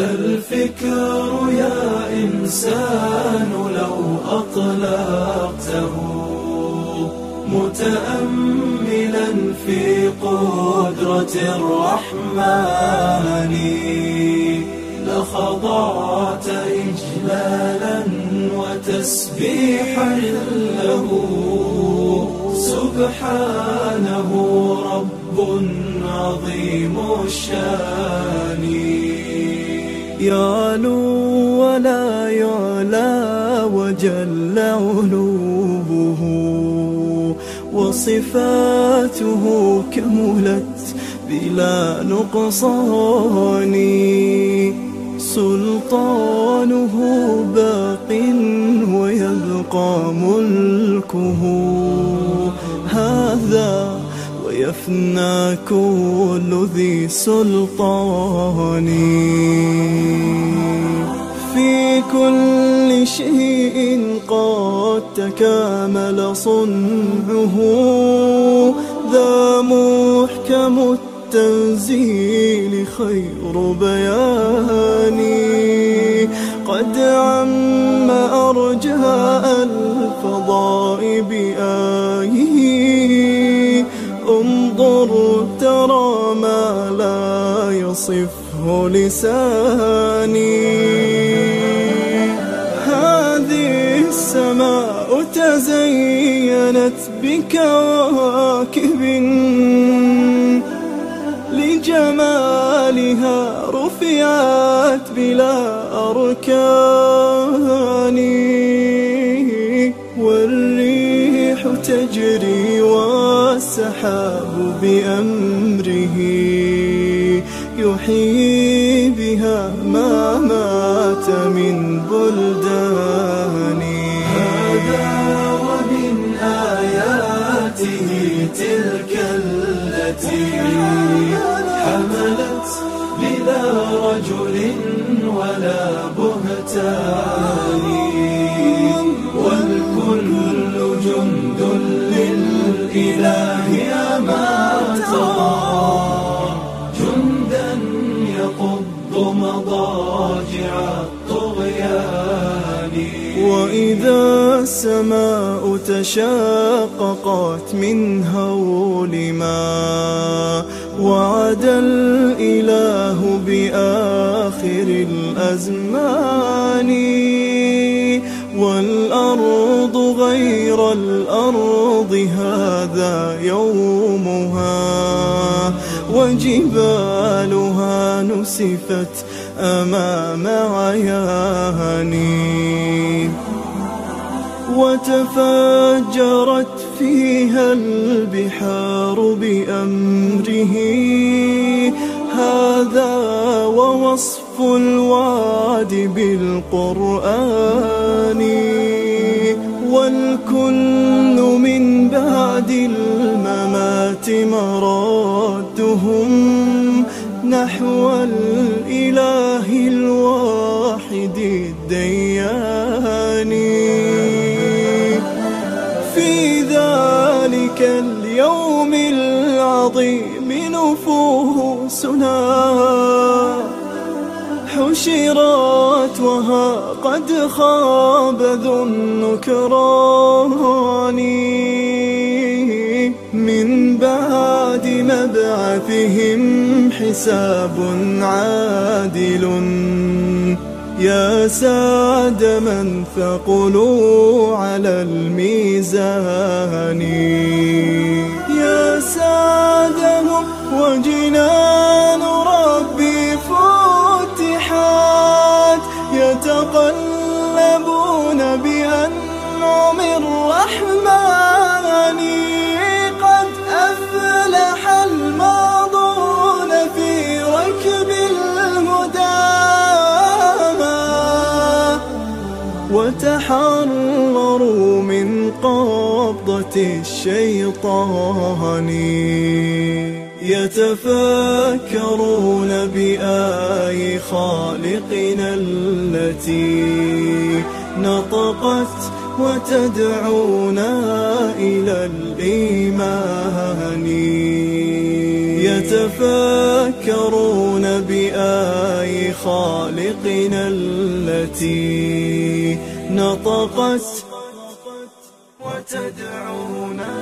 الفكر يا إنسان لو أطلقته متأملا في قدرة الرحمن لخضعت إجلالا وتسبيحا له سبحانه رب عظيم الشاني يعلو ولا يعلى وجل علوه وصفاته كملت بلا نقصان. سلطانه باق ويبقى ملكه. هذا ويفنى كل ذي سلطان. شيء قد تكامل صنعه. ذا محكم التنزيل خير بياني قد عم أرجاء الفضاء بآيه انظر ترى ما لا يصفه لساني. كانت بكواكب لجمالها رفعت بلا أركان. والريح تجري والسحاب بأمره يحيي بها ما مات من ظل بلا رجل ولا بهتان. والكل جند للإله أما ترى جندا يقض مضاجع الطغيان. وإذا السماء تشاققت من هول ما وعد الإله بآخر الأزمان والأرض غير الأرض هذا يومها وجبالها نسفت أمام عياني وتفاجرت فيها البحار بأمره. هذا ووصف الوعد بالقرآن. والكل من بعد الممات مرادهم نحو الإله الواحد الدين. في ذلك اليوم العظيم نفوسنا حشرات وها قد خاب ذو النكران من بعد مبعثهم حساب عادل يا سعد من ثقلوا على الميزان. يا سعدهم وجنان ربي فتحات يتقلبون بأنعم الرحمن. وتحرروا من قبضة الشيطان. يتفكرون بآي خالقنا التي نطقت وتدعونا إلى الإيمان. يتفكرون بآي خالقنا التي نطقت وتدعونا